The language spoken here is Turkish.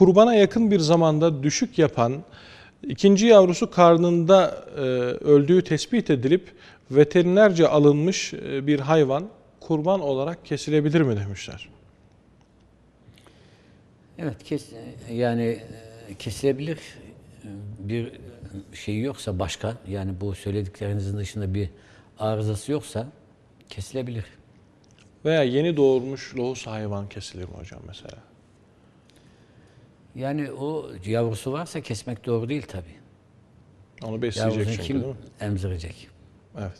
kurbana yakın bir zamanda düşük yapan, ikinci yavrusu karnında e, öldüğü tespit edilip veterinerce alınmış e, bir hayvan kurban olarak kesilebilir mi demişler. Evet kes, yani e, kesilebilir bir şey yoksa başka yani bu söylediklerinizin dışında bir arızası yoksa kesilebilir. Veya yeni doğurmuş loğus hayvan kesilir mi hocam mesela? Yani o yavrusu varsa kesmek doğru değil tabii. Onu besleyecek Yavrusunu çünkü kim değil mi? emzirecek? Evet.